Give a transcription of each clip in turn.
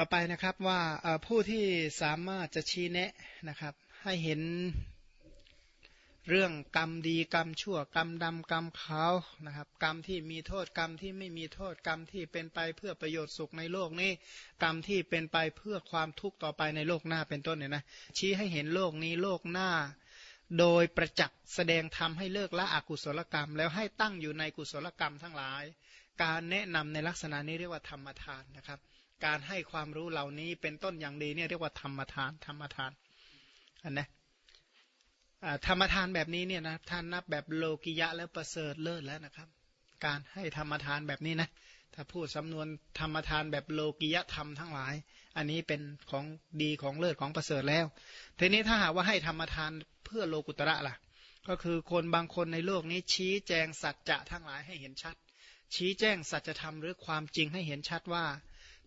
ต่อไปนะครับว่าผู้ที่สามารถจะชี้แนะนะครับ ให้เห็นเรื่องกรรมดีกรรมชั่วกรรมดำกรรมขาวนะครับ กรรมที่มีโทษกรรมที่ไม่มีโทษกรรมที่เป็นไปเพื่อประโยชน์สุขในโลกนี้ กรรมที่เป็นไปเพื่อความทุกข์ต่อไปในโลกหน้าเป็นต้นเนี่ยนะชี้ให้เห็นโลกนี้โลกหน้า โดยประจักษ์แสดงธรรมให้เลิกละอกุศลกรรม แล้วให้ตั้งอยู่ในกุศลกรรมทั้งหลาย การแนะนำในลักษณะนี้เรียกว่าธรรมทานนะครับ การให้ความรู้เหล่านี้เป็นต้นอย่างดีเนี่ยเรียกว่าธรรมทาน ธรรมทานอันนะธรรมทานแบบนี้เนี่ยนะท่านนับแบบโลกิยะแล้วประเสริฐเลิศแล้วนะครับ การให้ธรรมทานแบบนี้นะถ้าพูดสำนวนธรรมทานแบบโลกิยะธรรมทั้งหลาย อันนี้เป็นของดีของเลิศของประเสริฐแล้ว ทีนี้ถ้าหากว่าให้ธรรมทานเพื่อโลกุตระล่ะ ก็คือคนบางคนในโลกนี้ชี้แจงสัจจะทั้งหลายให้เห็นชัด ชี้แจ้งสัจธรรมหรือความจริงให้เห็นชัดว่า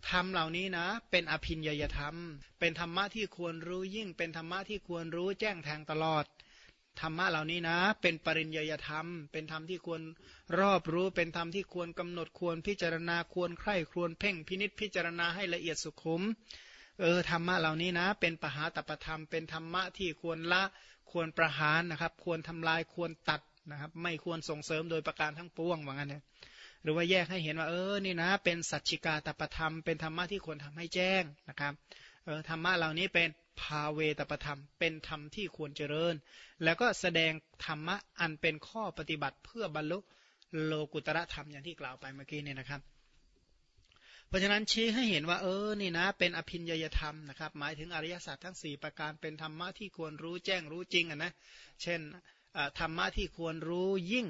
ธรรมเหล่านี้นะ เป็นอภินยยธรรม เป็นธรรมะที่ควรรู้ยิ่ง เป็นธรรมะที่ควรรู้แจ้งแทงตลอดธรรมะเหล่านี้นะ เป็นปริญญยธรรม เป็นธรรมที่ควรรอบรู้ เป็นธรรมที่ควรกำหนดควรพิจารณาควรใคร่ควรเพ่งพินิษพิจารณาให้ละเอียดสุขุมเออธรรมะเหล่านี้นะ เป็นปหาตปธรรม เป็นธรรมะที่ควรละควรประหารนะครับ ควรทำลายควรตัดนะครับ ไม่ควรส่งเสริมโดยประการทั้งปวงว่างั้นเนี่ย หรือว่าแยกให้เห็นว่าเออนี่นะ เป็นสัจจิกาตประธรรม เป็นธรรมะที่ควรทำให้แจ้งนะครับเออธรรมะเหล่านี้เป็นภาเวตประธรรม เป็นธรรมที่ควรเจริญ แล้วก็แสดงธรรมะอันเป็นข้อปฏิบัติเพื่อบรรลุโลกุตระธรรมอย่างที่กล่าวไปเมื่อกี้เนี่ยนะครับ เพราะฉะนั้นชี้ให้เห็นว่าเออนี่นะ เป็นอภินยยธรรมนะครับ หมายถึงอริยสัจทั้ง 4 ประการเป็นธรรมะที่ควรรู้แจ้งรู้จริงอะนะเช่นธรรมะที่ควรรู้ยิ่ง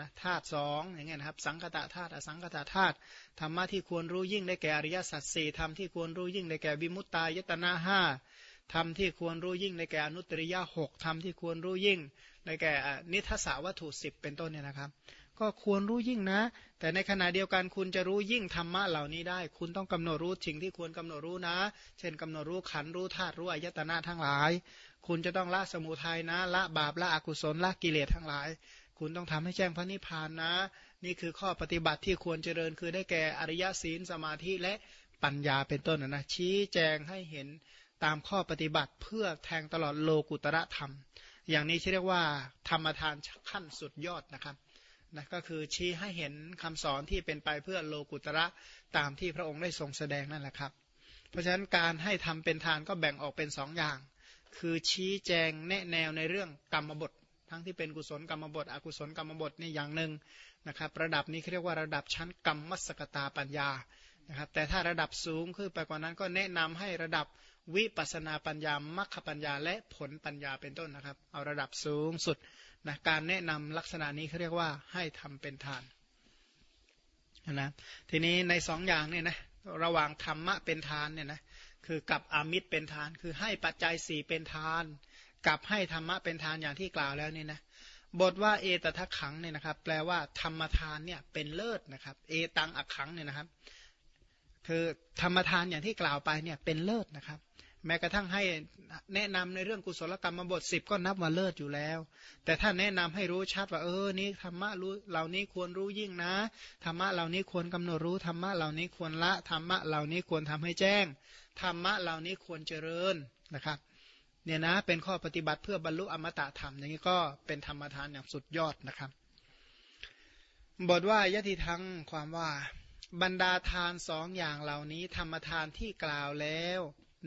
นะธาตุสองอย่างเงี้ยนะครับ สังคตะธาตุอสังคตะธาตุธรรมะที่ควรรู้ยิ่งได้แก่อริยสัจสี่ธรรมที่ควรรู้ยิ่งได้แก่บิมุตตายตนาห้าธรรมที่ควรรู้ยิ่งได้แก่อนุตริยะหกธรรมที่ควรรู้ยิ่งได้แก่นิทัศวัตถุสิบเป็นต้นเนี่ยนะครับ ก็ควรรู้ยิ่งนะ แต่ในขณะเดียวกันคุณจะรู้ยิ่งธรรมะเหล่านี้ได้ คุณต้องกำหนดรู้สิ่งที่ควรกำหนดรู้นะ เช่นกำหนดรู้ขันรู้ธาตุรู้อายตนะทั้งหลาย คุณจะต้องละสมุทัยนะละบาปละอกุศลละกิเลสทั้งหลาย คุณต้องทำให้แจ้งพระนิพพานนะ นี่คือข้อปฏิบัติที่ควรเจริญคือได้แก่อริยศีลสมาธิและปัญญาเป็นต้นนะชี้แจงให้เห็นตามข้อปฏิบัติเพื่อแทงตลอดโลกุตระธรรม อย่างนี้เรียกว่าธรรมทานขั้นสุดยอดนะครับนะก็คือชี้ให้เห็นคำสอนที่เป็นไปเพื่อโลกุตระตามที่พระองค์ได้ทรงแสดงนั่นแหละครับ เพราะฉะนั้นการให้ทำเป็นทานก็แบ่งออกเป็นสองอย่าง คือชี้แจงแนะแนวในเรื่องกรรมบท ทั้งที่เป็นกุศลกรรมบทอกุศลกรรมบทนี่อย่างหนึ่งนะครับ ระดับนี้เรียกว่าระดับชั้นกรรมมัสกตาปัญญานะครับ แต่ถ้าระดับสูงขึ้นไปกว่านั้นก็แนะนำให้ระดับวิปัสนาปัญญามัคคปัญญา และผลปัญญาเป็นต้นนะครับ เอาระดับสูงสุดนะการแนะนำลักษณะนี้เขาเรียกว่าให้ทำเป็นทานนะทีนี้ในสองอย่างเนี่ยนะระหว่างธรรมะเป็นทานเนี่ยนะคือกับอามิตรเป็นทาน คือให้ปัจจัยสี่เป็นทาน กับให้ธรรมะเป็นทานอย่างที่กล่าวแล้วนี่นะบทว่าเอตทัขังเนี่ยนะครับ แปลว่าธรรมทานเนี่ยเป็นเลิศนะครับ เอตังอักขังเนี่ยนะครับ คือธรรมทานอย่างที่กล่าวไปเนี่ยเป็นเลิศนะครับ แม้กระทั่งให้แนะนำในเรื่องกุศลกรรมบทสิบก็นับว่าเลิศอยู่แล้ว แต่ถ้าแนะนำให้รู้ชัดว่าเออนี้ธรรมะรู้เหล่านี้ควรรู้ยิ่งนะธรรมะเหล่านี้ควรกำหนดรู้ธรรมะเหล่านี้ควรละธรรมะเหล่านี้ควรทำให้แจ้งธรรมะเหล่านี้ควรเจริญนะครับ เนี่ยนะเป็นข้อปฏิบัติเพื่อบรรลุอมตะธรรม อย่างนี้ก็เป็นธรรมทานอย่างสุดยอดนะครับ บทว่ายติทั้งความว่า บรรดาทานสองอย่างเหล่านี้ธรรมทานที่กล่าวแล้ว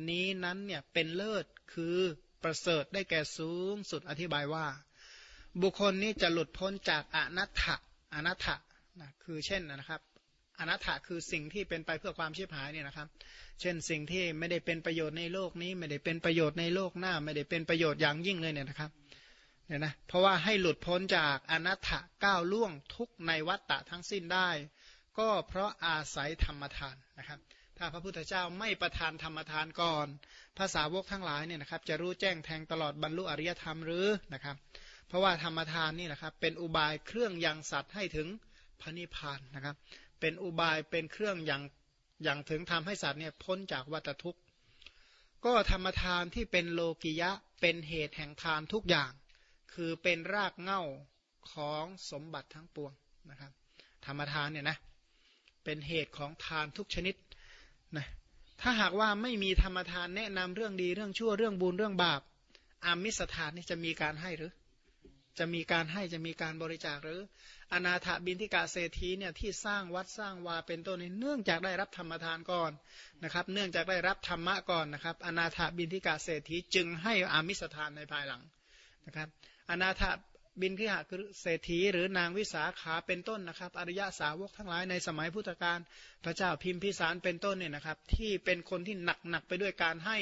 นี้นั้นเนี่ยเป็นเลิศคือประเสริฐได้แก่สูงสุดอธิบายว่า บุคคลนี้จะหลุดพ้นจากอนัตถะอนัตถะนะคือเช่นนะครับ อนัตถะคือสิ่งที่เป็นไปเพื่อความชีพหายเนี่ยนะครับ เช่นสิ่งที่ไม่ได้เป็นประโยชน์ในโลกนี้ ไม่ได้เป็นประโยชน์ในโลกหน้า ไม่ได้เป็นประโยชน์อย่างยิ่งเลยเนี่ยนะครับเนี่ยนะเพราะว่าให้หลุดพ้นจากอนัตถะก้าวล่วงทุกในวัฏฏะทั้งสิ้นได้ ก็เพราะอาศัยธรรมทานนะครับ ถ้าพระพุทธเจ้าไม่ประทานธรรมทานก่อนภาษาวกทั้งหลายเนี่ยนะครับ จะรู้แจ้งแทงตลอดบรรลุอริยธรรมหรือนะครับ เพราะว่าธรรมทานนี่แหละครับเป็นอุบายเครื่องยังสัตว์ให้ถึงพระนิพพานนะครับ เป็นอุบายเป็นเครื่องอย่างอย่างถึงทำให้สัตว์เนี่ยพ้นจากวัฏทุกข์ ก็ธรรมทานที่เป็นโลกิยะเป็นเหตุแห่งทานทุกอย่าง คือเป็นรากเง่าของสมบัติทั้งปวงนะครับ ธรรมทานเนี่ยนะเป็นเหตุของทานทุกชนิดนะถ้าหากว่าไม่มีธรรมทานแนะนำเรื่องดีเรื่องชั่วเรื่องบุญเรื่องบาปอามิสทานนี่จะมีการให้หรือ จะมีการให้จะมีการบริจาคหรือ อนาถบินทิกาเศรษฐีเนี่ยที่สร้างวัดสร้างวาเป็นต้นนี้เนื่องจากได้รับธรรมทานก่อนนะครับ เนื่องจากได้รับธรรมะก่อนนะครับ อนาถบินทิกาเศรษฐีจึงให้อามิสทานในภายหลังนะครับ อนาถบินทิหคือเศรษฐีหรือนางวิสาขาเป็นต้นนะครับ อริยะสาวกทั้งหลายในสมัยพุทธกาลพระเจ้าพิมพิสารเป็นต้นเนี่ยนะครับ ที่เป็นคนที่หนักหนักไปด้วยการให้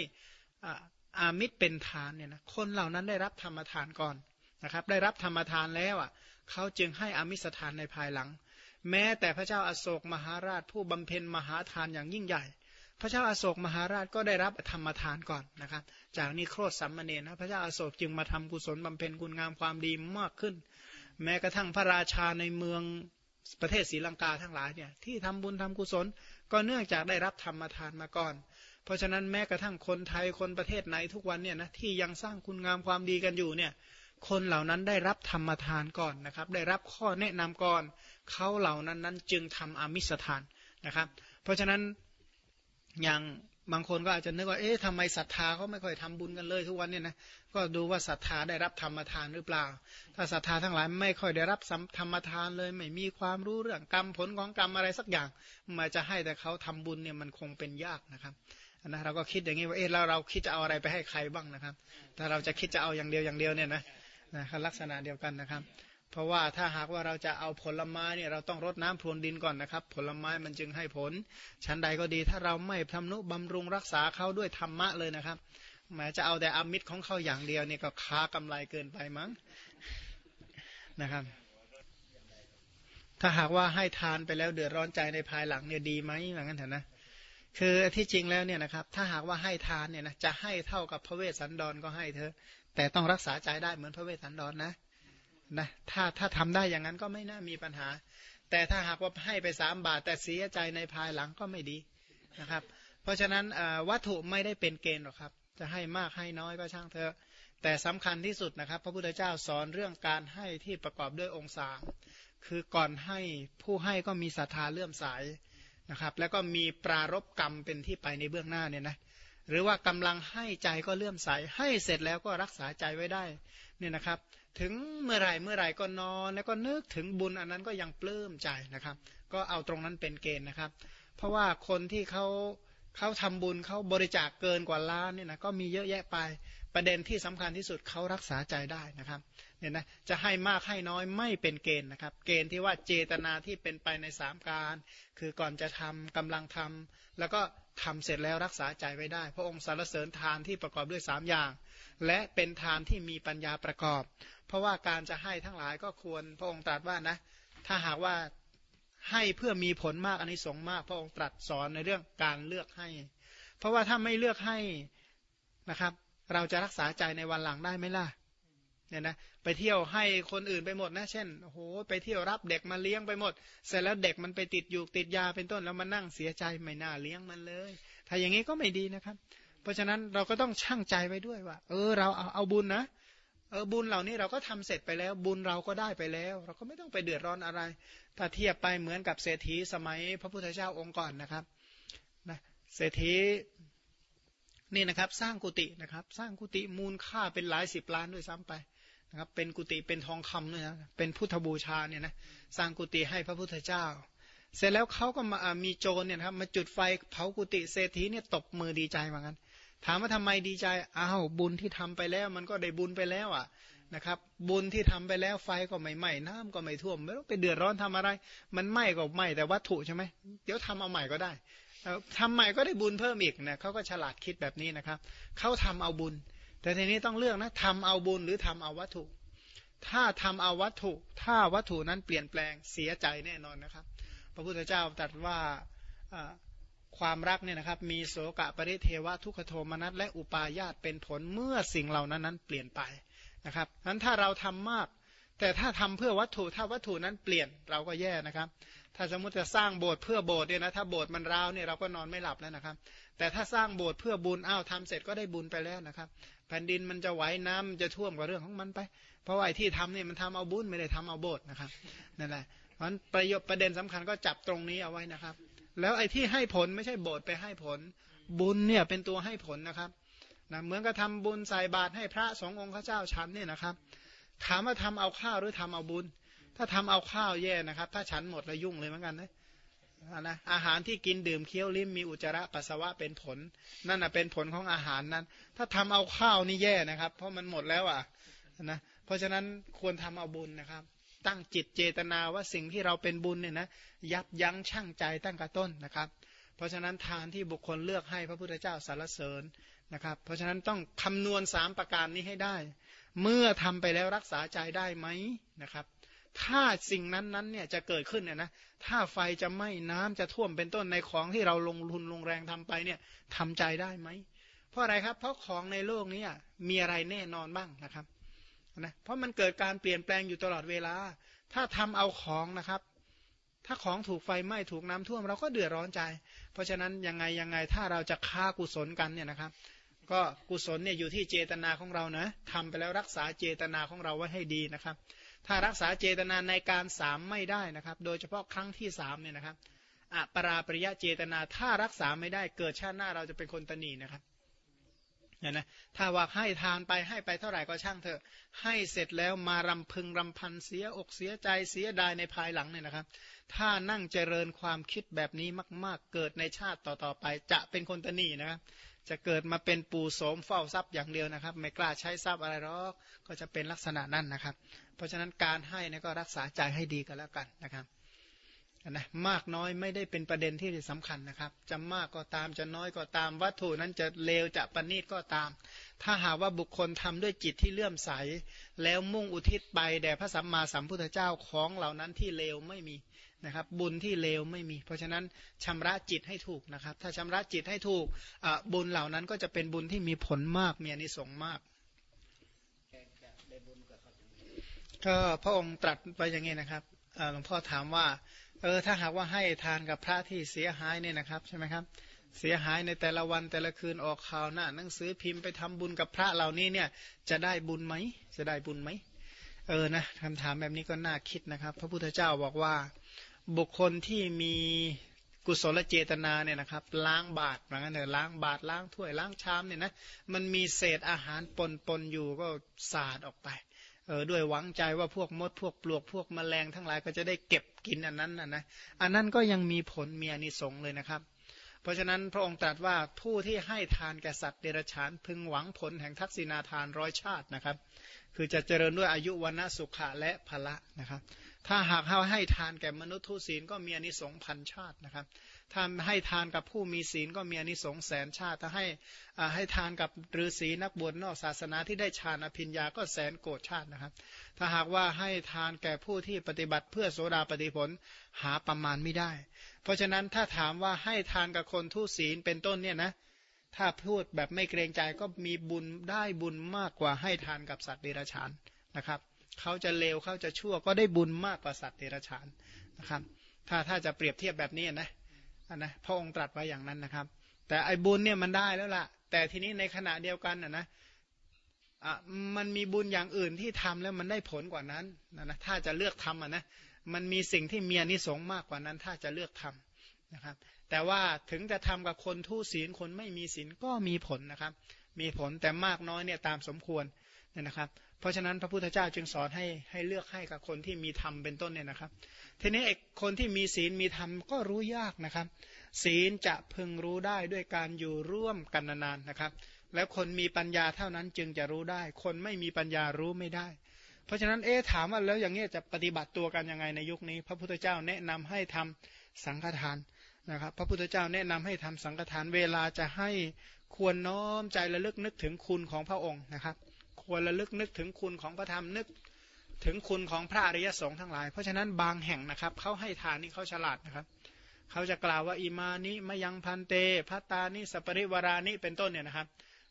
อามิตรเป็นทานเนี่ยนะคนเหล่านั้นได้รับธรรมทานก่อน นะครับ ได้รับธรรมทานแล้วอะเขาจึงให้อมิสทานในภายหลัง แม้แต่พระเจ้าอาโศกมหาราชผู้บำเพ็ญมหาทานอย่างยิ่งใหญ่ พระเจ้าอาโศกมหาราชก็ได้รับธรรมทานก่อนนะครับ จากนี้โครธสัมมเนนะพระเจ้าอาโศกจึงมาทำกุศลบำเพ็ญคุณงามความดีมากขึ้น แม้กระทั่งพระราชาในเมืองประเทศศรีลังกาทั้งหลายเนี่ยที่ทำบุญทำกุศลก็เนื่องจากได้รับธรรมทานมาก่อน เพราะฉะนั้นแม้กระทั่งคนไทยคนประเทศไหนทุกวันเนี่ยนะที่ยังสร้างคุณงามความดีกันอยู่เนี่ย คนเหล่านั้นได้รับธรรมทานก่อนนะครับ ได้รับข้อแนะนำก่อนเขาเหล่านั้นนั้นจึงทำอมิสทานนะครับ เพราะฉะนั้นอย่างบางคนก็อาจจะนึกว่า เอ๊ะทำไมศรัทธาเขาไม่ค่อยทำบุญกันเลยทุกวันเนี่ยนะ ก็ดูว่าศรัทธาได้รับธรรมทานหรือเปล่า ถ้าศรัทธาทั้งหลายไม่ค่อยได้รับธรรมทานเลย ไม่มีความรู้เรื่องกรรมผลของกรรมอะไรสักอย่าง มาจะให้แต่เขาทำบุญเนี่ยมันคงเป็นยากนะครับนะเราก็คิดอย่างนี้ว่า เออเราเราคิดจะเอาอะไรไปให้ใครบ้างนะครับ ถ้าเราจะคิดจะเอาอย่างเดียวอย่างเดียวเนี่ยนะ นะครับลักษณะเดียวกันนะครับ เพราะว่าถ้าหากว่าเราจะเอาผลไม้เนี่ยเราต้องรดน้ำพรวนดินก่อนนะครับ ผลไม้มันจึงให้ผล ชั้นใดก็ดีถ้าเราไม่ทำนุบำรุงรักษาเขาด้วยธรรมะเลยนะครับแม้จะเอาแต่อมิตรของเขาอย่างเดียวเนี่ยก็ค้ากำไรเกินไปมั้งนะครับ ถ้าหากว่าให้ทานไปแล้วเดือดร้อนใจในภายหลังเนี่ยดีไหมอย่างนั้นเถอะนะคือที่จริงแล้วเนี่ยนะครับ ถ้าหากว่าให้ทานเนี่ยนะจะให้เท่ากับพระเวสสันดรก็ให้เธอ แต่ต้องรักษาใจได้เหมือนพระเวสสันดรนนะนะถ้าถ้าทำได้อย่างนั้นก็ไม่น่ามีปัญหา แต่ถ้าหากว่าให้ไปสามบาท แต่เสียใจในภายหลังก็ไม่ดีนะครับ เพราะฉะนั้นวัตถุไม่ได้เป็นเกณฑ์หรอกครับ จะให้มากให้น้อยก็ช่างเถอะแต่สำคัญที่สุดนะครับ พระพุทธเจ้าสอนเรื่องการให้ที่ประกอบด้วยองค์สามคือก่อนให้ผู้ให้ก็มีศรัทธาเลื่อมใสนะครับ แล้วก็มีปรารบกรรมเป็นที่ไปในเบื้องหน้าเนี่ยนะ หรือว่ากำลังให้ใจก็เลื่อมใส ให้เสร็จแล้วก็รักษาใจไว้ได้เนี่ยนะครับ ถึงเมื่อไรเมื่อไรก็นอน แล้วก็นึกถึงบุญอันนั้นก็ยังปลื้มใจนะครับ ก็เอาตรงนั้นเป็นเกณฑ์นะครับ เพราะว่าคนที่เขาเขาทำบุญเขาบริจาคเกินกว่าล้านเนี่ยนะก็มีเยอะแยะไปประเด็นที่สำคัญที่สุดเขารักษาใจได้นะครับเนี่ยนะจะให้มากให้น้อยไม่เป็นเกณฑ์นะครับ เกณฑ์ที่ว่าเจตนาที่เป็นไปในสามการ คือก่อนจะทำกำลังทำแล้วก็ ทำเสร็จแล้วรักษาใจไว้ได้ พระองค์สรรเสริญทานที่ประกอบด้วย3อย่าง และเป็นทานที่มีปัญญาประกอบ เพราะว่าการจะให้ทั้งหลายก็ควรพระองค์ตรัสว่านะ ถ้าหากว่าให้เพื่อมีผลมากอันนี้สงมาก พระองค์ตรัสสอนในเรื่องการเลือกให้ เพราะว่าถ้าไม่เลือกให้นะครับ เราจะรักษาใจในวันหลังได้ไหมล่ะ เนี่ยนะไปเที่ยวให้คนอื่นไปหมดนะเช่นโอ้โหไปเที่ยวรับเด็กมาเลี้ยงไปหมด เสร็จแล้วเด็กมันไปติดอยู่ติดยาเป็นต้นแล้วมานั่งเสียใจไม่น่าเลี้ยงมันเลย ถ้าอย่างนี้ก็ไม่ดีนะครับ เพราะฉะนั้นเราก็ต้องชั่งใจไว้ด้วยว่า เออเราเอาเอาบุญนะเออบุญเหล่านี้เราก็ทำเสร็จไปแล้ว บุญเราก็ได้ไปแล้ว เราก็ไม่ต้องไปเดือดร้อนอะไร ถ้าเทียบไปเหมือนกับเศรษฐีสมัยพระพุทธเจ้าองค์ก่อนนะครับนะเศรษฐีนี่นะครับ สร้างกุฏินะครับ สร้างกุฏิมูลค่าเป็นหลายสิบล้านด้วยซ้ำไป นะครับเป็นกุฏิเป็นทองคำด้วยนะเป็นพุทธบูชาเนี่ยนะสร้างกุฏิให้พระพุทธเจ้า เสร็จแล้วเขาก็มามีโจรเนี่ยครับมาจุดไฟเผากุฏิเศรษฐีเนี่ยตบมือดีใจเหมือนกันถามว่าทำไมดีใจอ้าวบุญที่ทำไปแล้ว มันก็ได้บุญไปแล้วอะนะครับ บุญที่ทำไปแล้วไฟก็ไม่ไหม้น้ำก็ไม่ท่วมไม่ต้องไปเดือดร้อนทำอะไร มันไหม้ก็ไหม้แต่วัตถุใช่ไหมเดี๋ยวทำเอาใหม่ก็ได้ทำใหม่ก็ได้บุญเพิ่มอีกนะเขาก็ฉลาดคิดแบบนี้นะครับเขาทำเอาบุญ แต่ทีนี้ต้องเลือกนะทำเอาบุญหรือทำเอาวัตถุ ถ้าทำเอาวัตถุ ถ้าวัตถุนั้นเปลี่ยนแปลงเสียใจแน่นอนนะครับ พระพุทธเจ้าตรัสว่าความรักเนี่ยนะครับมีโสกะปริเทวะทุกขโทมนัสและอุปาญาตเป็นผลเมื่อสิ่งเหล่านั้นนั้นเปลี่ยนไปนะครับนั้นถ้าเราทำมาก แต่ถ้าทำเพื่อวัตถุถ้าวัตถุนั้นเปลี่ยนเราก็แย่นะครับ ถ้าสมมติจะสร้างโบสถ์เพื่อโบสถ์เนี่ยนะถ้าโบสถ์มันร้าวเนี่ยเราก็นอนไม่หลับแล้วนะครับ แต่ถ้าสร้างโบสถ์เพื่อบุญอ้าวทำเสร็จก็ได้บุญไปแล้วนะครับ แผ่นดินมันจะไหวน้ำจะท่วมกับเรื่องของมันไป เพราะว่าไอ้ที่ทำเนี่ยมันทำเอาบุญไม่ได้ทำเอาโบสถ์นะครับนั่นแหละเพราะประโยชน์ประเด็นสำคัญก็จับตรงนี้เอาไว้นะครับ แล้วไอ้ที่ให้ผลไม่ใช่โบสถ์ไปให้ผล บุญเนี่ยเป็นตัวให้ผลนะครับนะเหมือนกับทาบุญใส่บาตรให้พระสององค์ข้าเจ้าฉันเนี่ยนะครับถามว่าทำเอาข้าวหรือทำเอาบุญ ถ้าทำเอาข้าวแย่นะครับ ถ้าฉันหมดแล้วยุ่งเลยเหมือนกันนะ นะอาหารที่กินดื่มเคี้ยวลิ้มมีอุจจาระปัสสาวะเป็นผล นั่นนะเป็นผลของอาหารนั้น ถ้าทำเอาข้าวนี่แย่นะครับ เพราะมันหมดแล้วอะนะเพราะฉะนั้นควรทำเอาบุญนะครับ ตั้งจิตเจตนาว่าสิ่งที่เราเป็นบุญเนี่ยนะยับยั้งชั่งใจตั้งกระต้นนะครับ เพราะฉะนั้นทานที่บุคคลเลือกให้พระพุทธเจ้าสรรเสริญนะครับ เพราะฉะนั้นต้องคำนวณสามประการนี้ให้ได้ เมื่อทำไปแล้วรักษาใจได้ไหมนะครับ ถ้าสิ่งนั้นนั้นเนี่ยจะเกิดขึ้นเนี่ยนะถ้าไฟจะไหม้น้ำจะท่วมเป็นต้นในของที่เราลงทุนลงแรงทำไปเนี่ยทำใจได้ไหม เพราะอะไรครับ เพราะของในโลกนี้มีอะไรแน่นอนบ้างนะครับนะเพราะมันเกิดการเปลี่ยนแปลงอยู่ตลอดเวลา ถ้าทำเอาของนะครับ ถ้าของถูกไฟไหม้ถูกน้ำท่วมเราก็เดือดร้อนใจ เพราะฉะนั้นยังไงยังไงถ้าเราจะฆ่ากุศลกันเนี่ยนะครับ ก็กุศลเนี่ยอยู่ที่เจตนาของเรานะทำไปแล้วรักษาเจตนาของเราไว้ให้ดีนะครับ ถ้ารักษาเจตนาในการสามไม่ได้นะครับ โดยเฉพาะครั้งที่สามเนี่ยนะครับอปราปริยะเจตนาถ้ารักษาไม่ได้เกิดชาติหน้าเราจะเป็นคนตนีนะครับเนี่ยนะถ้าว่าให้ทานไปให้ไปเท่าไหร่ก็ช่างเถอะ ให้เสร็จแล้วมารำพึงรำพันเสียอกเสียใจเสียดายในภายหลังเนี่ยนะครับ ถ้านั่งเจริญความคิดแบบนี้มาก ๆ เกิดในชาติต่อๆไป จะเป็นคนตนีนะครับ จะเกิดมาเป็นปู่โสมเฝ้าทรัพย์อย่างเดียวนะครับ ไม่กล้าใช้ทรัพย์อะไรหรอกก็จะเป็นลักษณะนั้นนะครับ เพราะฉะนั้นการให้นะก็รักษาใจให้ดีกันแล้วกันนะครับนะมากน้อยไม่ได้เป็นประเด็นที่สำคัญนะครับ จะมากก็ตามจะน้อยก็ตาม วัตถุนั้นจะเลวจะประณีตก็ตาม ถ้าหากว่าบุคคลทำด้วยจิตที่เลื่อมใส แล้วมุ่งอุทิศไปแด่พระสัมมาสัมพุทธเจ้าของเหล่านั้นที่เลวไม่มี นะครับ บุญที่เลวไม่มี เพราะฉะนั้นชำระจิตให้ถูกนะครับ ถ้าชำระจิตให้ถูกบุญเหล่านั้นก็จะเป็นบุญที่มีผลมากมีอนิสงส์มากก็พระองค์ตรัสไปอย่างนี้นะครับหลวงพ่อถามว่าเออถ้าหากว่าให้ทานกับพระที่เสียหายเนี่ยนะครับใช่ไหมครับเสียหายในแต่ละวันแต่ละคืนออกข่าวหน้าหนังสือพิมพ์ไปทำบุญกับพระเหล่านี้เนี่ยจะได้บุญไหมจะได้บุญไหมเออนะคำถามแบบนี้ก็น่าคิดนะครับ พระพุทธเจ้าบอกว่า บุคคลที่มีกุศลเจตนาเนี่ยนะครับล้างบาตรเหมือนกันเนอะล้างบาตรล้างถ้วยล้างชามเนี่ยนะมันมีเศษอาหารปนปนอยู่ก็สาดออกไปเออด้วยหวังใจว่าพวกมดพวกปลวกพวกแมลงทั้งหลายก็จะได้เก็บกินอันนั้นนะนะอันนั้นก็ยังมีผลมีอนิสงส์เลยนะครับ เพราะฉะนั้นพระองค์ตรัสว่าผู้ที่ให้ทานแก่สัตว์เดรัจฉานพึงหวังผลแห่งทักษิณาทานร้อยชาตินะครับ คือจะเจริญด้วยอายุวันสุขะและพละนะครับ ถ้าหากเขาให้ทานแก่มนุษย์ทุศีลก็มีอนิสงส์พันชาตินะครับ ถ้าให้ทานกับผู้มีศีลก็มีอนิสงส์แสนชาติ ถ้าให้ให้ทานกับฤาษีนักบวชนอกศาสนาที่ได้ฌานอภิญญาก็แสนโกรธชาตินะครับ ถ้าหากว่าให้ทานแก่ผู้ที่ปฏิบัติเพื่อโสดาปฏิผลหาประมาณไม่ได้ เพราะฉะนั้นถ้าถามว่าให้ทานกับคนทุศีลเป็นต้นเนี่ยนะ ถ้าพูดแบบไม่เกรงใจก็มีบุญได้บุญมากกว่าให้ทานกับสัตว์เดรัจฉานนะครับ เขาจะเลวเขาจะชั่วก็ได้บุญมากกว่าสัตว์เดรัจฉานนะครับ ถ้าถ้าจะเปรียบเทียบแบบนี้นะนะพระองค์ตรัสไว้อย่างนั้นนะครับ แต่ไอ้บุญเนี่ยมันได้แล้วล่ะ แต่ทีนี้ในขณะเดียวกันนะนะมันมีบุญอย่างอื่นที่ทำแล้วมันได้ผลกว่านั้นนะนะถ้าจะเลือกทำอะนะมันมีสิ่งที่เมีอนิสงมากกว่านั้น ถ้าจะเลือกทำนะครับ แต่ว่าถึงจะทำกับคนทุศีลคนไม่มีศีลก็มีผลนะครับ มีผลแต่มากน้อยเนี่ยตามสมควรเนี่ยนะครับ เพราะฉะนั้นพระพุทธเจ้าจึงสอนให้ให้เลือกให้กับคนที่มีธรรมเป็นต้นเนี่ยนะครับ ทีนี้คนที่มีศีลมีธรรมก็รู้ยากนะครับ ศีลจะพึงรู้ได้ด้วยการอยู่ร่วมกันนานๆนะครับ แล้วคนมีปัญญาเท่านั้นจึงจะรู้ได้ คนไม่มีปัญญารู้ไม่ได้ เพราะฉะนั้นเอ๊ถามว่าแล้วอย่างนี้จะปฏิบัติตัวกันยังไงในยุคนี้ พระพุทธเจ้าแนะนำให้ทำสังฆทาน นะครับพระพุทธเจ้าแนะนำให้ทำสังฆทานเวลาจะให้ควรน้อมใจระลึกนึกถึงคุณของพระองค์นะครับ ควรระลึกนึกถึงคุณของพระธรรมนึกถึงคุณของพระอริยสงฆ์ทั้งหลาย เพราะฉะนั้นบางแห่งนะครับเขาให้ทานนี่เขาฉลาดนะครับเขาจะกล่าวว่าอิมานิมยังพันเตพัตานิสปริวารานิเป็นต้นเนี่ยนะครับ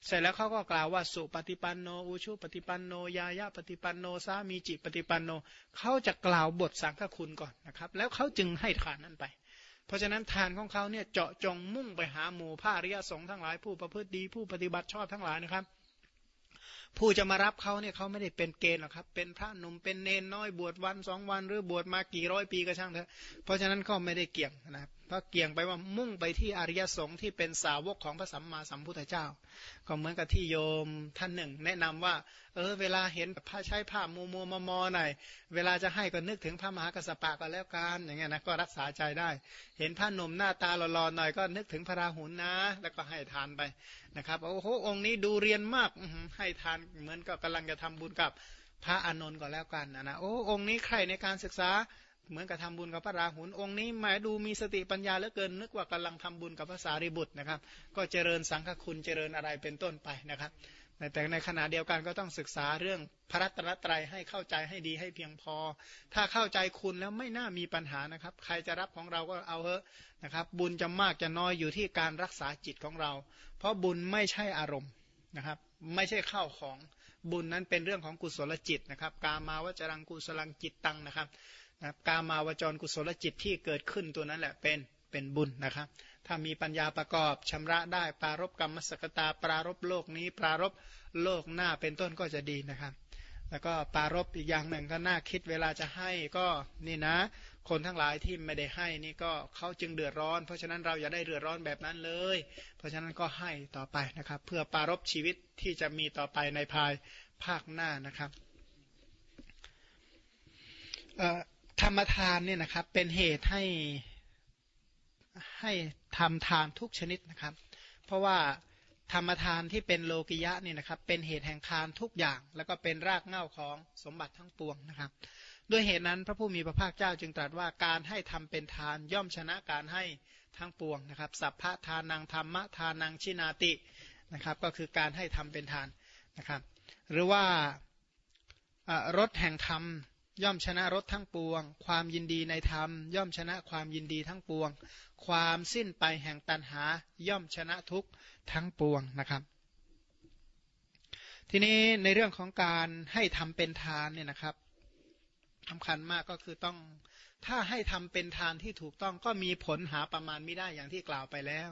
เสร็จแล้วเขาก็กล่าวว่าสุปฏิปันโนอุชุปฏิปันโนยายะปฏิปันโนสามีจิปฏิปันโนเขาจะกล่าวบทสังฆคุณก่อนนะครับ แล้วเขาจึงให้ทานนั้นไป เพราะฉะนั้นทานของเขาเนี่ยเจาะจงมุ่งไปหาหมู่พระอริยสงฆ์ทั้งหลายผู้ประพฤติดีผู้ปฏิบัติชอบทั้งหลายนะครับ ผู้จะมารับเขาเนี่ยเขาไม่ได้เป็นเกณฑ์หรอกครับ เป็นพระหนุ่มเป็นเนนน้อยบวชวันสองวัน หรือบวชมากี่ร้อยปีก็ช่างเถอะเพราะฉะนั้นก็ไม่ได้เกี่ยงนะครับก็เกี่ยงไปว่ามุ่งไปที่อริยสงฆ์ที่เป็นสาวกของพระสัมมาสัมพุทธเจ้า ก็เหมือนกับที่โยมท่านหนึ่ง แนะนำว่า เออ เวลาเห็นผ้าใช้ผ้ามัวมัวมอมอหน่อยเวลาจะให้ก็นึกถึงพระมหากษัตริย์ก็แล้วกันอย่างเงี้ยนะก็รักษาใจได้ เห็นพระหนุ่มหน้าตาหล่อๆหน่อยก็นึกถึงพระราหุลนะ แล้วก็ให้ทานไปนะครับโอ้โหองค์นี้ดูเรียนมากให้ทานเหมือนกับกำลังจะทำบุญกับพระอานนท์ก็แล้วกันนะนะโอ้องค์นี้ใครในการศึกษา เหมือนกับทำบุญกับพระราหุลองค์นี้หมายดูมีสติปัญญาเหลือเกิน นึกว่ากำลังทำบุญกับพระสารีบุตรนะครับ ก็เจริญสังฆคุณเจริญอะไรเป็นต้นไปนะครับแต่ในขณะเดียวกันก็ต้องศึกษาเรื่องพระรัตนตรัยให้เข้าใจให้ดีให้เพียงพอ ถ้าเข้าใจคุณแล้วไม่น่ามีปัญหานะครับ ใครจะรับของเราก็เอาเถอะนะครับ บุญจะมากจะน้อยอยู่ที่การรักษาจิตของเรา เพราะบุญไม่ใช่อารมณ์นะครับ ไม่ใช่ข้าวของบุญนั้นเป็นเรื่องของกุศลจิตนะครับ กามาวจรังกุศลังจิตตังนะครับ นะกามาวจรกุศลจิตที่เกิดขึ้นตัวนั้นแหละเป็นเป็นบุญนะครับ ถ้ามีปัญญาประกอบชำระได้ปรารบกรรมสกตา ปรารบโลกนี้ ปรารบโลกหน้าเป็นต้นก็จะดีนะครับ แล้วก็ปรารบอีกอย่างหนึ่งก็น่าคิดเวลาจะให้ก็นี่นะ คนทั้งหลายที่ไม่ได้ให้นี่ก็เขาจึงเดือดร้อน เพราะฉะนั้นเราอย่าได้เดือดร้อนแบบนั้นเลย เพราะฉะนั้นก็ให้ต่อไปนะครับ เพื่อปรารบชีวิตที่จะมีต่อไปในภายภาคหน้านะครับ ธรรมทานเนี่ยนะครับ เป็นเหตุให้ให้ทำทานทุกชนิดนะครับ เพราะว่าธรรมทานที่เป็นโลกิยะเนี่ยนะครับ เป็นเหตุแห่งทานทุกอย่าง แล้วก็เป็นรากเหง้าของสมบัติทั้งปวงนะครับ ด้วยเหตุนั้นพระผู้มีพระภาคเจ้าจึงตรัสว่าการให้ทำเป็นทานย่อมชนะการให้ทั้งปวงนะครับ สัพพะทานังธรรมะทานังชินาตินะครับ ก็คือการให้ทำเป็นทานนะครับ หรือว่ารถแห่งธรรม ย่อมชนะรถทั้งปวง ความยินดีในธรรม ย่อมชนะความยินดีทั้งปวง ความสิ้นไปแห่งตันหา ย่อมชนะทุกทั้งปวงนะครับ ทีนี้ในเรื่องของการให้ทำเป็นทานเนี่ยนะครับสำคัญมากก็คือต้องถ้าให้ทำเป็นทานที่ถูกต้องก็มีผลหาประมาณไม่ได้อย่างที่กล่าวไปแล้ว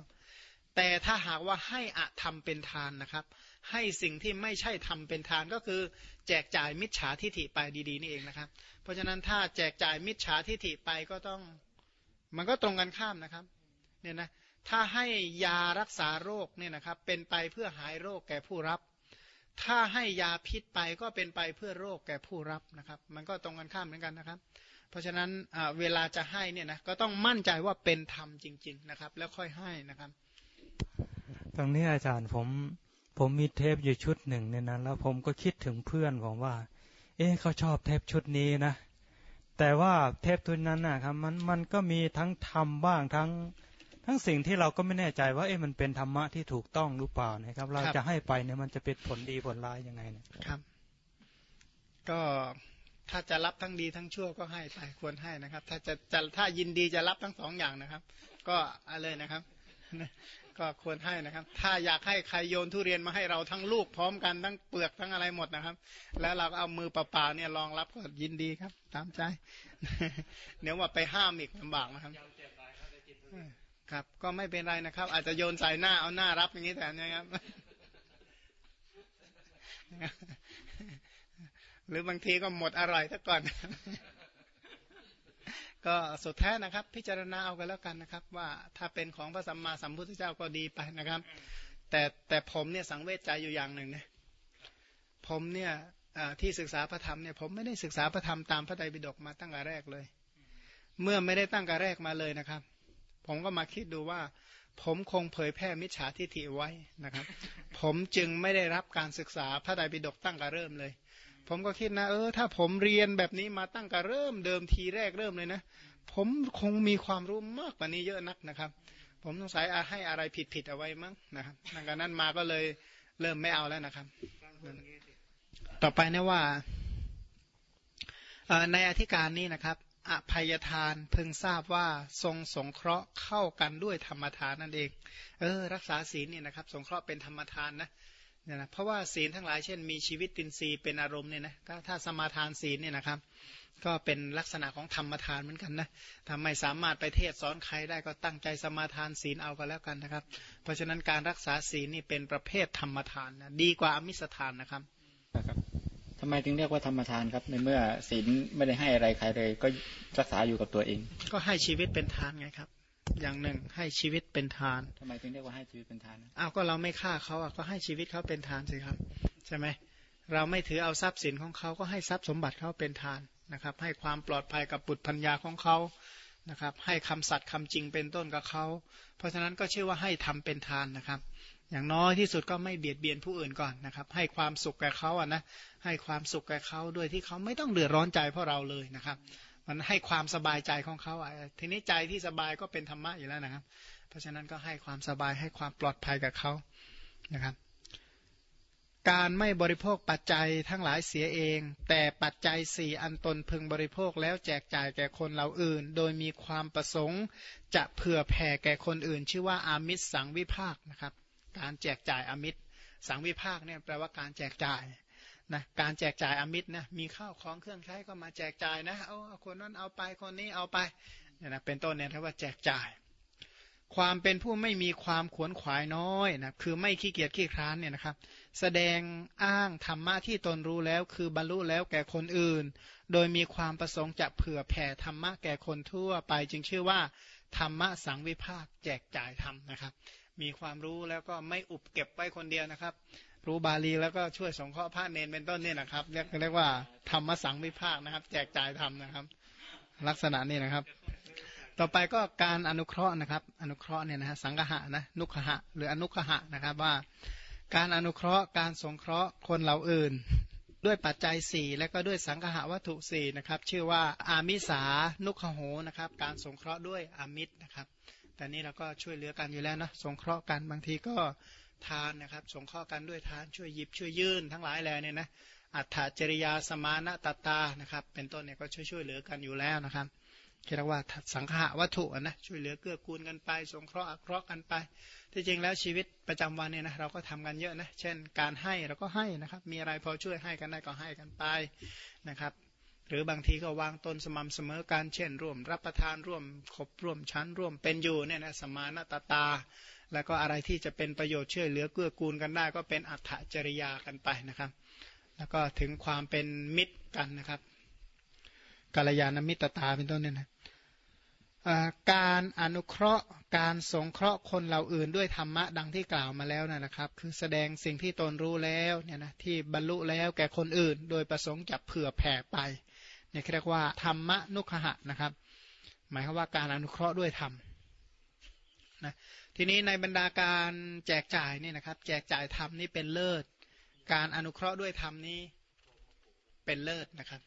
แต่ถ้าหากว่าให้อะทำเป็นทานนะครับ ให้สิ่งที่ไม่ใช่ทำเป็นทานก็คือ แจกจ่ายมิจฉาทิฐิไปดีๆนี่เองนะครับ เพราะฉะนั้นถ้าแจกจ่ายมิจฉาทิฐิไปก็ต้อง มันก็ตรงกันข้ามนะครับเนี่ยนะถ้าให้ยารักษาโรคเนี่ยนะครับ เป็นไปเพื่อหายโรคแก่ผู้รับ ถ้าให้ยาพิษไปก็เป็นไปเพื่อโรคแก่ผู้รับนะครับ มันก็ตรงกันข้ามเหมือนกันนะครับ เพราะฉะนั้นเวลาจะให้เนี่ยนะก็ต้องมั่นใจว่าเป็นธรรมจริง ๆ นะครับ แล้วค่อยให้นะครับ ตรงนี้อาจารย์ผม ผมมีเทปอยู่ชุดหนึ่งเนี่ยนะแล้วผมก็คิดถึงเพื่อนผมว่า เอ๊ะเขาชอบเทปชุดนี้นะ แต่ว่าเทปตัวนั้นนะครับมันมันก็มีทั้งธรรมบ้างทั้งทั้งสิ่งที่เราก็ไม่แน่ใจว่าเอ๊ะมันเป็นธรรมะที่ถูกต้องหรือเปล่านะครับ เราจะให้ไปเนี่ยมันจะเป็นผลดีผลร้ายยังไงนะครับ ก็ถ้าจะรับทั้งดีทั้งชั่วก็ให้ไปควรให้นะครับ ถ้าจะจะถ้ายินดีจะรับทั้งสองอย่างนะครับ ก็อะไรนะครับ ก็ควรให้นะครับ ถ้าอยากให้ใครโยนทุเรียนมาให้เราทั้งลูกพร้อมกันทั้งเปลือกทั้งอะไรหมดนะครับ แล้วเราก็เอามือเปล่าๆเนี่ยรองรับก็ยินดีครับ ตามใจเดี๋ยวว่าไปห้ามอีกลำบากนะครับครับ ก็ไม่เป็นไรนะครับ อาจจะโยนใส่หน้าเอาหน้ารับอย่างนี้แทนนะครับหรือบางทีก็หมดอร่อยซะก่อน ก็สุดแท้นะครับ พิจารณาเอากันแล้วกันนะครับ ว่าถ้าเป็นของพระสัมมาสัมพุทธเจ้าก็ดีไปนะครับ แต่แต่ผมเนี่ยสังเวชใจอยู่อย่างหนึ่งนะผมเนี่ยที่ศึกษาพระธรรมเนี่ยผมไม่ได้ศึกษาพระธรรมตามพระไตรปิฎกมาตั้งแต่แรกเลย เมื่อไม่ได้ตั้งแต่แรกมาเลยนะครับ ผมก็มาคิดดูว่าผมคงเผยแพร่มิจฉาทิฏฐิไว้นะครับ ผมจึงไม่ได้รับการศึกษาพระไตรปิฎกตั้งแต่เริ่มเลย ผมก็คิดนะเออถ้าผมเรียนแบบนี้มาตั้งแต่เริ่มเดิมทีแรกเริ่มเลยนะผมคงมีความรู้มากกว่านี้เยอะนักนะครับ ผมสงสัยอาให้อะไรผิดผิดเอาไว้มั้งนะครับดังนั้นมาก็เลยเริ่มไม่เอาแล้วนะครับ ต่อไปนะว่าในอธิการนี้นะครับอภัยทานเพิ่งทราบว่าทรงสงเคราะห์เข้ากันด้วยธรรมทานนั่นเอง เออ รักษาศีลเนี่ยนะครับ สงเคราะห์เป็นธรรมทานนะ เนี่ยนะเพราะว่าศีลทั้งหลายเช่น มีชีวิตตินทรีย์เป็นอารมณ์เนี่ยนะก็ถ้าสมาทานศีลเนี่ยนะครับ ก็เป็นลักษณะของธรรมทานเหมือนกันนะทำไมสามารถไปเทศสอนใครได้ก็ตั้งใจสมาทานศีลเอาก็แล้วกันนะครับ เพราะฉะนั้นการรักษาศีลนี่เป็นประเภทธรรมทานนะดีกว่าอมิสทานนะครับครับทำไมถึงเรียกว่าธรรมทานครับ ในเมื่อศีลไม่ได้ให้อะไรใครเลย ก็รักษาอยู่กับตัวเอง ก็ให้ชีวิตเป็นทานไงครับ อย่างหนึ่งให้ชีวิตเป็นทานทำไมถึงเรียกว่าให้ชีวิตเป็นทานอ้าวก็เราไม่ฆ่าเขาอะก็ให้ชีวิตเขาเป็นทานสิครับ ใช่ไหมเราไม่ถือเอาทรัพย์สินของเขาก็ให้ทรัพย์สมบัติเขาเป็นทานนะครับ ให้ความปลอดภัยกับบุตรพัญญาของเขานะครับ ให้คำสัตย์คำจริงเป็นต้นกับเขา เพราะฉะนั้นก็ชื่อว่าให้ทำเป็นทานนะครับ อย่างน้อยที่สุดก็ไม่เบียดเบียนผู้อื่นก่อนนะครับ ให้ความสุขแก่เขาอะนะให้ความสุขแก่เขาโดยที่เขาไม่ต้องเดือดร้อนใจเพราะเราเลยนะครับ มันให้ความสบายใจของเขาอะทีนี้ใจที่สบายก็เป็นธรรมะอยู่แล้วนะครับ เพราะฉะนั้นก็ให้ความสบายให้ความปลอดภัยกับเขานะครับ การไม่บริโภคปัจจัยทั้งหลายเสียเอง แต่ปัจจัยสี่อันตนพึงบริโภคแล้วแจกจ่ายแก่คนเราอื่น โดยมีความประสงค์จะเผื่อแผ่แก่คนอื่น ชื่อว่าอามิตรสังวิภาคนะครับ การแจกจ่ายอามิตรสังวิภาคเนี่ยแปลว่าการแจกจ่าย นะการแจกจ่ายอมิตรนะมีข้าวของเครื่องใช้ก็มาแจกจ่ายนะเอาเอาคนนั้นเอาไปคนนี้เอาไปเนี่ยนะเป็นต้นเนี่ยเรียกว่าแจกจ่าย ความเป็นผู้ไม่มีความขวนขวายน้อยนะคือไม่ขี้เกียจขี้คร้านเนี่ยนะครับ แสดงอ้างธรรมะที่ตนรู้แล้ว คือบรรลุแล้วแก่คนอื่น โดยมีความประสงค์จะเผื่อแผ่ธรรมะแก่คนทั่วไป จึงชื่อว่าธรรมะสังวิภาคแจกจ่ายธรรมนะครับ มีความรู้แล้วก็ไม่อุบเก็บไว้คนเดียวนะครับ รู้บาลีแล้วก็ช่วยสงเคราะห์พระเนนเป็นต้นเนี่ยนะครับเรียกเรียกว่าธรรมสังวิภาคนะครับ แจกจ่ายธรรมนะครับ ลักษณะนี้นะครับ ต่อไปก็การอนุเคราะห์นะครับ อนุเคราะห์เนี่ยนะฮะสังหะนะนุขหะ หรืออนุขหะนะครับว่า การอนุเคราะห์การสงเคราะห์คนเหล่าอื่น ด้วยปัจจัยสี่และก็ด้วยสังหะวัตถุสี่นะครับชื่อว่าอามิสานุขโหนะครับ การสงเคราะห์ด้วยอามิตรนะครับแต่นี่เราก็ช่วยเหลือกันอยู่แล้วนะสงเคราะห์กันบางทีก็ ทานนะครับ สงเคราะห์กันด้วยทานช่วยหยิบช่วยยื่นทั้งหลายแหล่เนี่ยนะอัฏฐจริยาสมานะตตานะครับ เป็นต้นเนี่ยก็ช่วยช่วยเหลือกันอยู่แล้วนะครับเรียกว่าสังฆะวัตถุนะช่วยเหลือเกื้อกูลกันไป สงเคราะห์อเคราะห์กันไป ที่จริงแล้วชีวิตประจำวันเนี่ยนะเราก็ทำกันเยอะนะเช่น การให้เราก็ให้นะครับ มีอะไรพอช่วยให้กันได้ก็ให้กันไปนะครับ หรือบางทีก็วางตนสม่ำเสมอกันเช่น ร่วมรับประทานร่วมขบร่วมชั้นร่วมเป็นอยู่เนี่ยนะสมานตตา แล้วก็อะไรที่จะเป็นประโยชน์ช่วยเหลือเกื้อกูลกันได้ ก็เป็นอัฏฐจริยากันไปนะครับ แล้วก็ถึงความเป็นมิตรกันนะครับกาลยานมิตรตาเป็นต้นเนี่ยนะการอนุเคราะห์การสงเคราะห์คนเราอื่นด้วยธรรมะดังที่กล่าวมาแล้วนะครับ คือแสดงสิ่งที่ตนรู้แล้วเนี่ยนะที่บรรลุแล้วแก่คนอื่น โดยประสงค์จะเผื่อแผ่ไปเนี่ยเรียกว่าธรรมะนุขะนะครับ หมายความว่าการอนุเคราะห์ด้วยธรรมนะ ทีนี้ในบรรดาการแจกจ่ายนี่นะครับ แจกจ่ายธรรมนี่เป็นเลิศ การอนุเคราะห์ด้วยธรรมนี้เป็นเลิศนะครับ